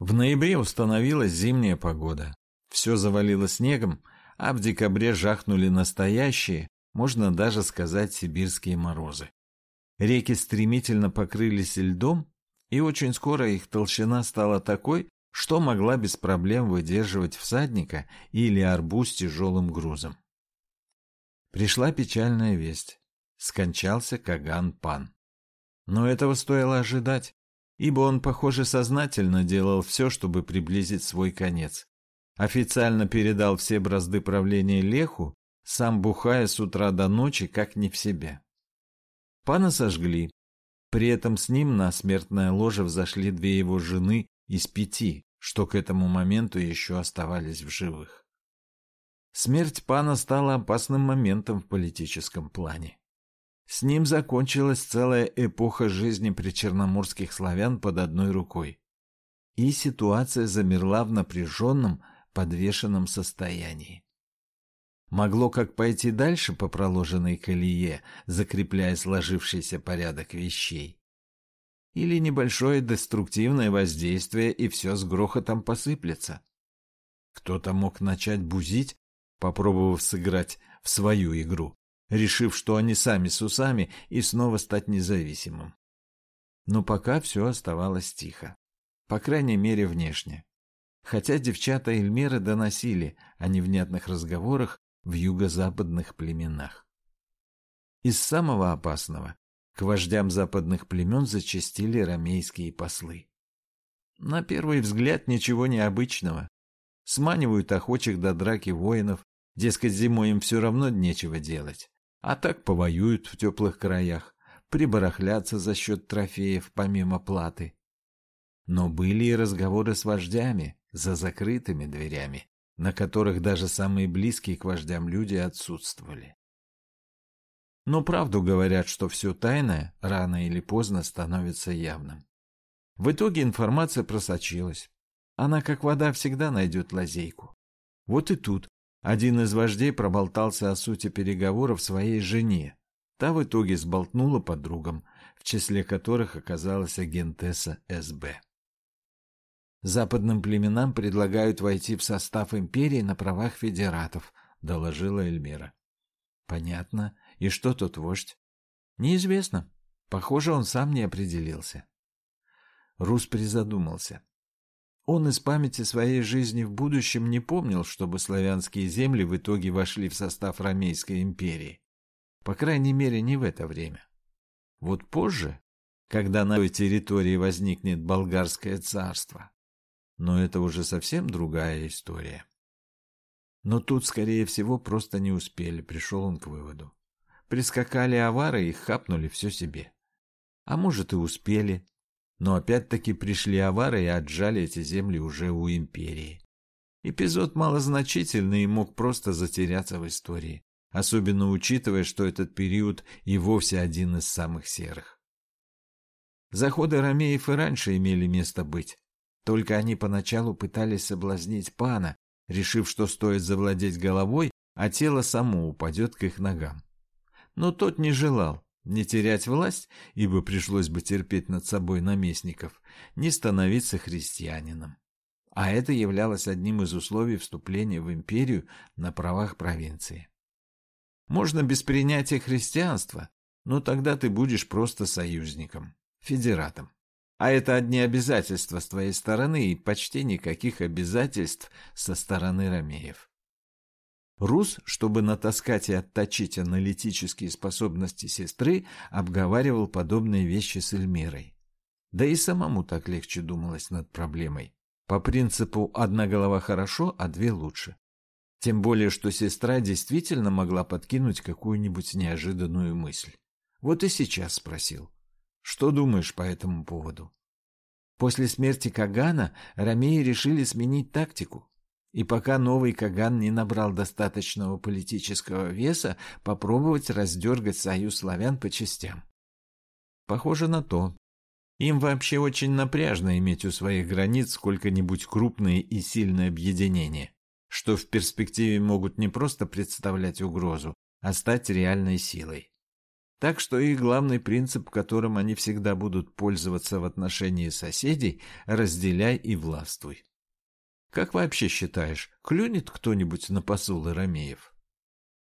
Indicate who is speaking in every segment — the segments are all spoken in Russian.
Speaker 1: В ноябре установилась зимняя погода. Все завалило снегом, а в декабре жахнули настоящие, можно даже сказать, сибирские морозы. Реки стремительно покрылись льдом, и очень скоро их толщина стала такой, что могла без проблем выдерживать всадника или арбуз тяжелым грузом. Пришла печальная весть. Скончался Каган Пан. Но этого стоило ожидать, ибо он, похоже, сознательно делал все, чтобы приблизить свой конец. Официально передал все бразды правления Леху, сам бухая с утра до ночи, как не в себе. Пана сожгли. При этом с ним на смертное ложе взошли две его жены из пяти, что к этому моменту еще оставались в живых. Смерть пана стала опасным моментом в политическом плане. С ним закончилась целая эпоха жизни причерноморских славян под одной рукой. И ситуация замерла в напряженном, подвешенном состоянии. Могло как пойти дальше по проложенной колее, закрепляя сложившийся порядок вещей. Или небольшое деструктивное воздействие, и все с грохотом посыплется. Кто-то мог начать бузить, попробовав сыграть в свою игру, решив, что они сами с усами, и снова стать независимым. Но пока все оставалось тихо. По крайней мере, внешне. Хотя девчата Эльмеры доносили о невнятных разговорах в юго-западных племенах. Из самого опасного к вождям западных племен зачастили ромейские послы. На первый взгляд ничего необычного. Сманивают охочих до драки воинов, дескать, зимой им все равно нечего делать. А так повоюют в теплых краях, прибарахлятся за счет трофеев помимо платы. Но были и разговоры с вождями за закрытыми дверями, на которых даже самые близкие к вождям люди отсутствовали. Но правду говорят, что все тайное рано или поздно становится явным. В итоге информация просочилась. Она, как вода, всегда найдет лазейку. Вот и тут один из вождей проболтался о сути переговоров своей жене. Та в итоге сболтнула подругам, в числе которых оказалась агентесса СБ. Западным племенам предлагают войти в состав империи на правах федератов, доложила Эльмира. Понятно. И что тот вождь? Неизвестно. Похоже, он сам не определился. Рус призадумался. Он из памяти своей жизни в будущем не помнил, чтобы славянские земли в итоге вошли в состав Ромейской империи. По крайней мере, не в это время. Вот позже, когда на той территории возникнет болгарское царство, но это уже совсем другая история. Но тут, скорее всего, просто не успели, пришел он к выводу. Прискакали авары и хапнули все себе. А может и успели, но опять-таки пришли авары и отжали эти земли уже у империи. Эпизод малозначительный и мог просто затеряться в истории, особенно учитывая, что этот период и вовсе один из самых серых. Заходы ромеев и раньше имели место быть, только они поначалу пытались соблазнить пана, решив, что стоит завладеть головой, а тело само упадет к их ногам. Но тот не желал не терять власть, ибо пришлось бы терпеть над собой наместников, не становиться христианином. А это являлось одним из условий вступления в империю на правах провинции. Можно без принятия христианства, но тогда ты будешь просто союзником, федератом. А это одни обязательства с твоей стороны и почти никаких обязательств со стороны ромеев. Рус, чтобы натаскать и отточить аналитические способности сестры, обговаривал подобные вещи с Эльмирой. Да и самому так легче думалось над проблемой. По принципу «одна голова хорошо, а две лучше». Тем более, что сестра действительно могла подкинуть какую-нибудь неожиданную мысль. Вот и сейчас спросил. Что думаешь по этому поводу? После смерти Кагана ромеи решили сменить тактику. И пока новый Каган не набрал достаточного политического веса, попробовать раздергать союз славян по частям. Похоже на то. Им вообще очень напряжно иметь у своих границ сколько-нибудь крупные и сильные объединения, что в перспективе могут не просто представлять угрозу, а стать реальной силой. Так что их главный принцип, которым они всегда будут пользоваться в отношении соседей – разделяй и властвуй. Как вообще считаешь, клюнет кто-нибудь на посулы Ромеев?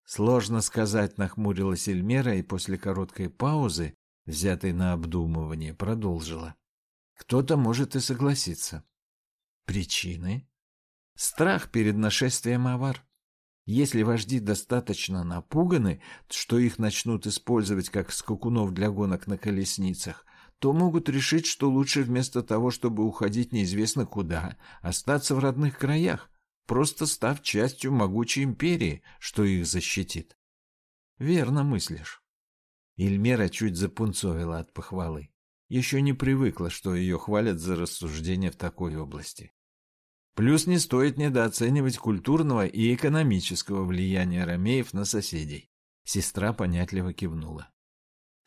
Speaker 1: Сложно сказать, нахмурилась Эльмера и после короткой паузы, взятой на обдумывание, продолжила. Кто-то может и согласиться. Причины? Страх перед нашествием авар. Если вожди достаточно напуганы, что их начнут использовать как скакунов для гонок на колесницах, то могут решить, что лучше вместо того, чтобы уходить неизвестно куда, остаться в родных краях, просто став частью могучей империи, что их защитит. Верно мыслишь. Ильмера чуть запунцовила от похвалы. Еще не привыкла, что ее хвалят за рассуждения в такой области. Плюс не стоит недооценивать культурного и экономического влияния ромеев на соседей. Сестра понятливо кивнула.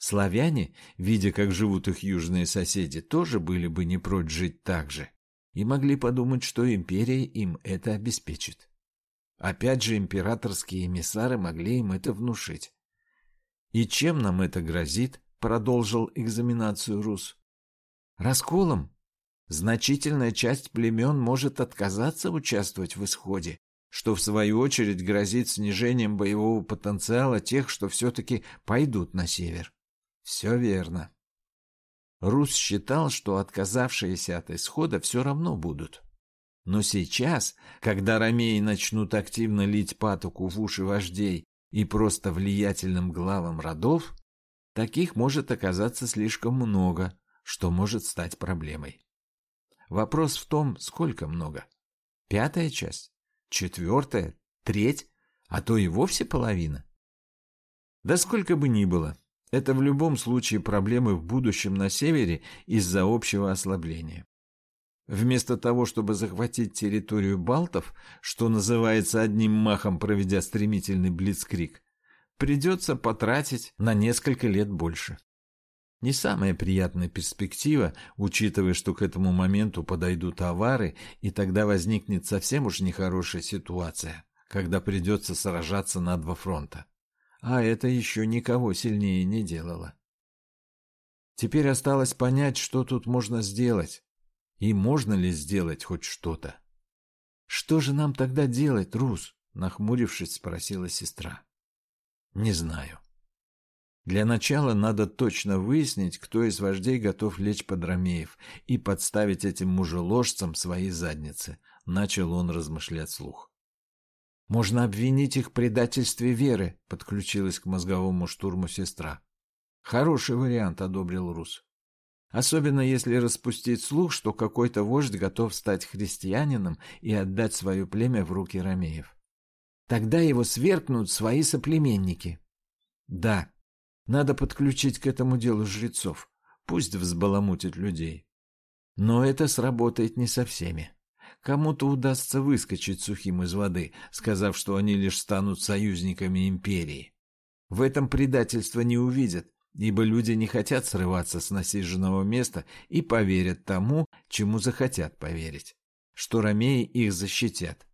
Speaker 1: Славяне, видя, как живут их южные соседи, тоже были бы не прочь жить так же и могли подумать, что империя им это обеспечит. Опять же, императорские эмиссары могли им это внушить. «И чем нам это грозит?» — продолжил экзаменацию Рус. «Расколом Значительная часть племен может отказаться участвовать в исходе, что в свою очередь грозит снижением боевого потенциала тех, что все-таки пойдут на север. Все верно. Рус считал, что отказавшиеся от исхода все равно будут. Но сейчас, когда ромеи начнут активно лить патоку в уши вождей и просто влиятельным главам родов, таких может оказаться слишком много, что может стать проблемой. Вопрос в том, сколько много. Пятая часть? Четвертая? Треть? А то и вовсе половина? Да сколько бы ни было, это в любом случае проблемы в будущем на севере из-за общего ослабления. Вместо того, чтобы захватить территорию балтов, что называется одним махом проведя стремительный блицкрик, придется потратить на несколько лет больше. Не самая приятная перспектива, учитывая, что к этому моменту подойдут товары, и тогда возникнет совсем уж нехорошая ситуация, когда придется сражаться на два фронта. А это еще никого сильнее не делало. Теперь осталось понять, что тут можно сделать. И можно ли сделать хоть что-то. «Что же нам тогда делать, Рус?» — нахмурившись, спросила сестра. «Не знаю. Для начала надо точно выяснить, кто из вождей готов лечь под Ромеев и подставить этим мужеложцам свои задницы, начал он размышлять слух. Можно обвинить их в предательстве веры, подключилась к мозговому штурму сестра. Хороший вариант, одобрил Рус. Особенно если распустить слух, что какой-то вождь готов стать христианином и отдать свое племя в руки ромеев. Тогда его свергнут свои соплеменники. Да, надо подключить к этому делу жрецов. Пусть взбаламутит людей. Но это сработает не со всеми. Кому-то удастся выскочить сухим из воды, сказав, что они лишь станут союзниками империи. В этом предательство не увидят, ибо люди не хотят срываться с насиженного места и поверят тому, чему захотят поверить, что ромеи их защитят,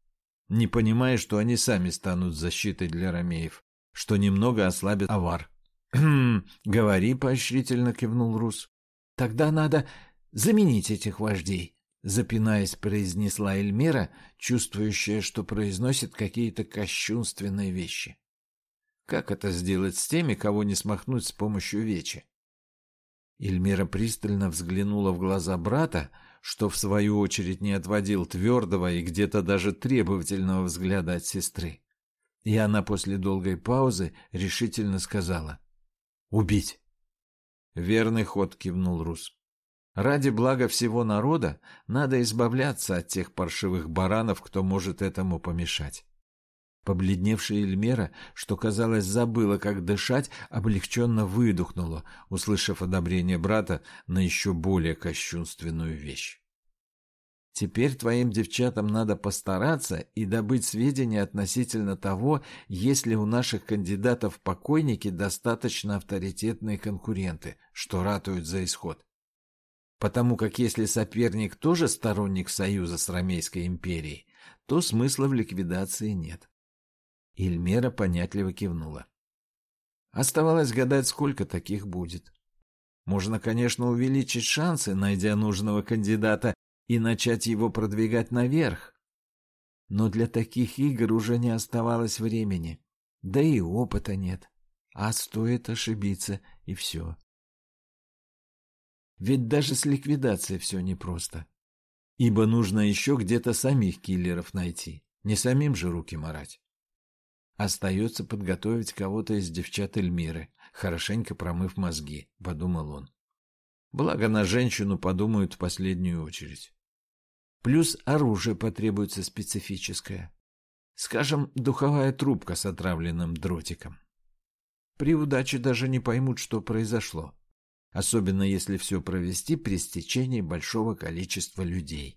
Speaker 1: не понимая, что они сами станут защитой для ромеев, что немного ослабит авар. «Хм, говори», — поощрительно кивнул Рус. «Тогда надо заменить этих вождей», — запинаясь, произнесла Эльмира, чувствующая, что произносит какие-то кощунственные вещи. «Как это сделать с теми, кого не смахнуть с помощью вечи?» Эльмира пристально взглянула в глаза брата, что в свою очередь не отводил твердого и где-то даже требовательного взгляда от сестры. И она после долгой паузы решительно сказала — Убить. Верный ход, кивнул Рус. Ради блага всего народа надо избавляться от тех паршивых баранов, кто может этому помешать. Побледневшая Эльмера, что, казалось, забыла, как дышать, облегченно выдохнула, услышав одобрение брата на еще более кощунственную вещь. Теперь твоим девчатам надо постараться и добыть сведения относительно того, есть ли у наших кандидатов покойники достаточно авторитетные конкуренты, что ратуют за исход. Потому как если соперник тоже сторонник союза с Ромейской империей, то смысла в ликвидации нет. Ильмера понятливо кивнула. Оставалось гадать, сколько таких будет. Можно, конечно, увеличить шансы, найдя нужного кандидата, и начать его продвигать наверх. Но для таких игр уже не оставалось времени. Да и опыта нет. А стоит ошибиться, и все. Ведь даже с ликвидацией все непросто. Ибо нужно еще где-то самих киллеров найти. Не самим же руки марать. Остается подготовить кого-то из девчат Эльмиры, хорошенько промыв мозги, — подумал он. Благо на женщину подумают в последнюю очередь. Плюс оружие потребуется специфическое. Скажем, духовая трубка с отравленным дротиком. При удаче даже не поймут, что произошло. Особенно если все провести при стечении большого количества людей.